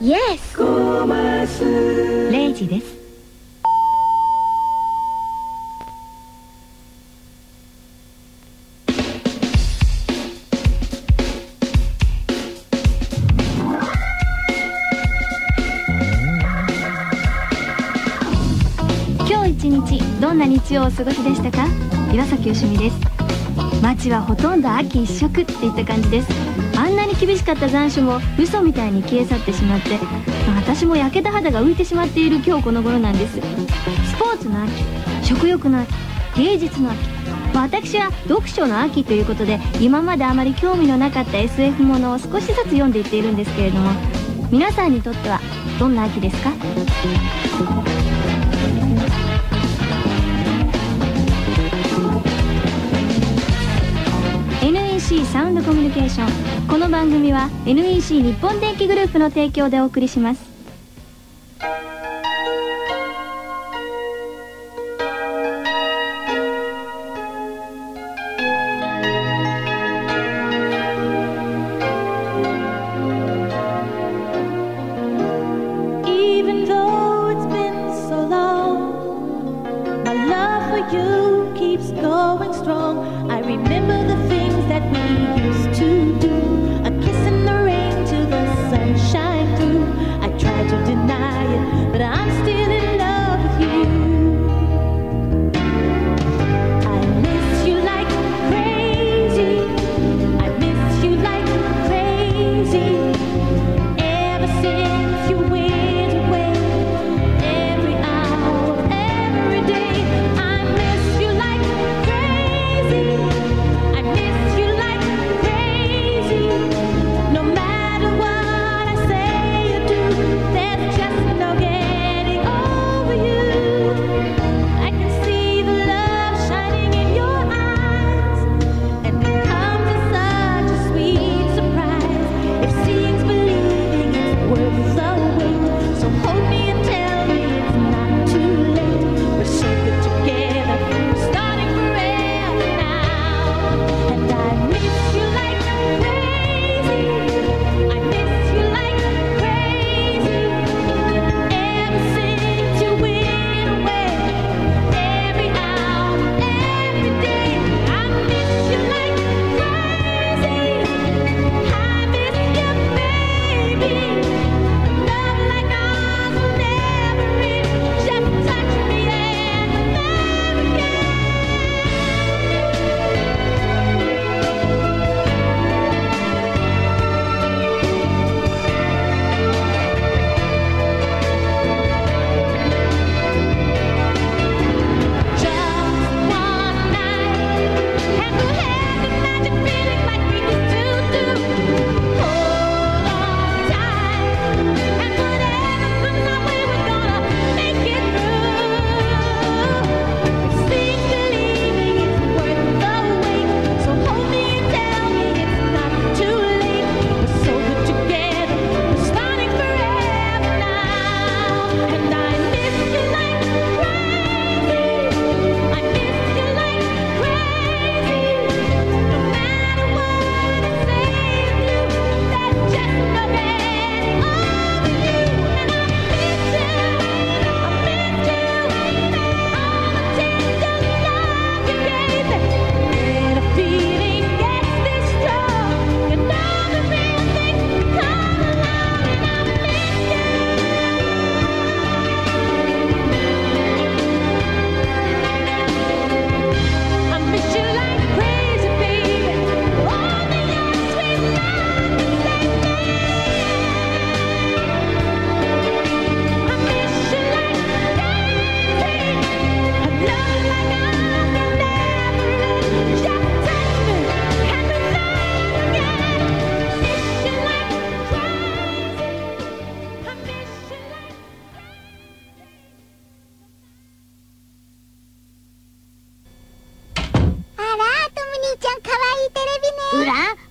イエス0時です。今日一日どんな日曜をお過ごしでしたか？岩崎よしみです。街はほとんど秋一色っていった感じです。あんなに厳しかった残暑も嘘みたいに消え去ってしまって私も焼けた肌が浮いてしまっている今日この頃なんです。スポーツの秋食欲の秋芸術の秋私は読書の秋ということで今まであまり興味のなかった SF ものを少しずつ読んでいっているんですけれども皆さんにとってはどんな秋ですか？サウンドコミュニケーション。この番組は NEC 日本電機グループの提供でお送りします。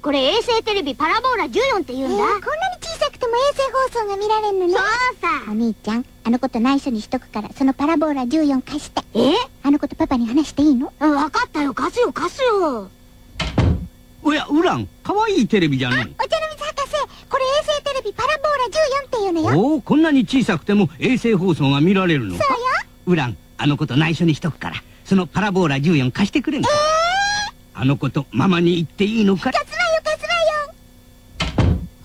これ衛星テレビパラボーラ14って言うんだ、えー、こんなに小さくても衛星放送が見られるのね。そうさ。お兄ちゃんあのこと内緒にしとくからそのパラボーラ14貸して。え？あのことパパに話していいの？分かったよ。貸すよ貸すよ。おやウランかわいいテレビじゃねお茶の水博士これ衛星テレビパラボーラ14っていうのよ。よおおこんなに小さくても衛星放送が見られるのか。そうよ。ウランあの子と内緒にしとくからそのパラボーラ14貸してくれんか、あの子とママに言っていいのか？カツラよカツラよ。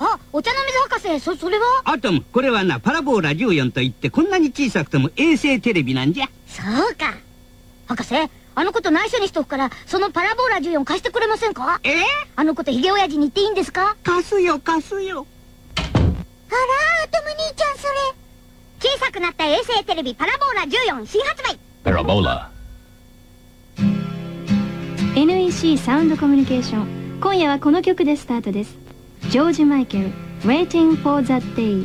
あお茶の水博士そそれは？アトムこれはなパラボーラ14といってこんなに小さくても衛星テレビなんじゃ。そうか。博士あの子と内緒にしとくからそのパラボーラ14貸してくれませんか？え？あの子とヒゲ親父に言っていいんですか？貸すよ貸すよ。あらアトム兄ちゃんそれ。小さくなった衛星テレビパラボーラ14新発売。Parabola. NEC サウンドコミュニケーション今夜はこの曲でスタートです。ジョージ・マイケル Waiting for that day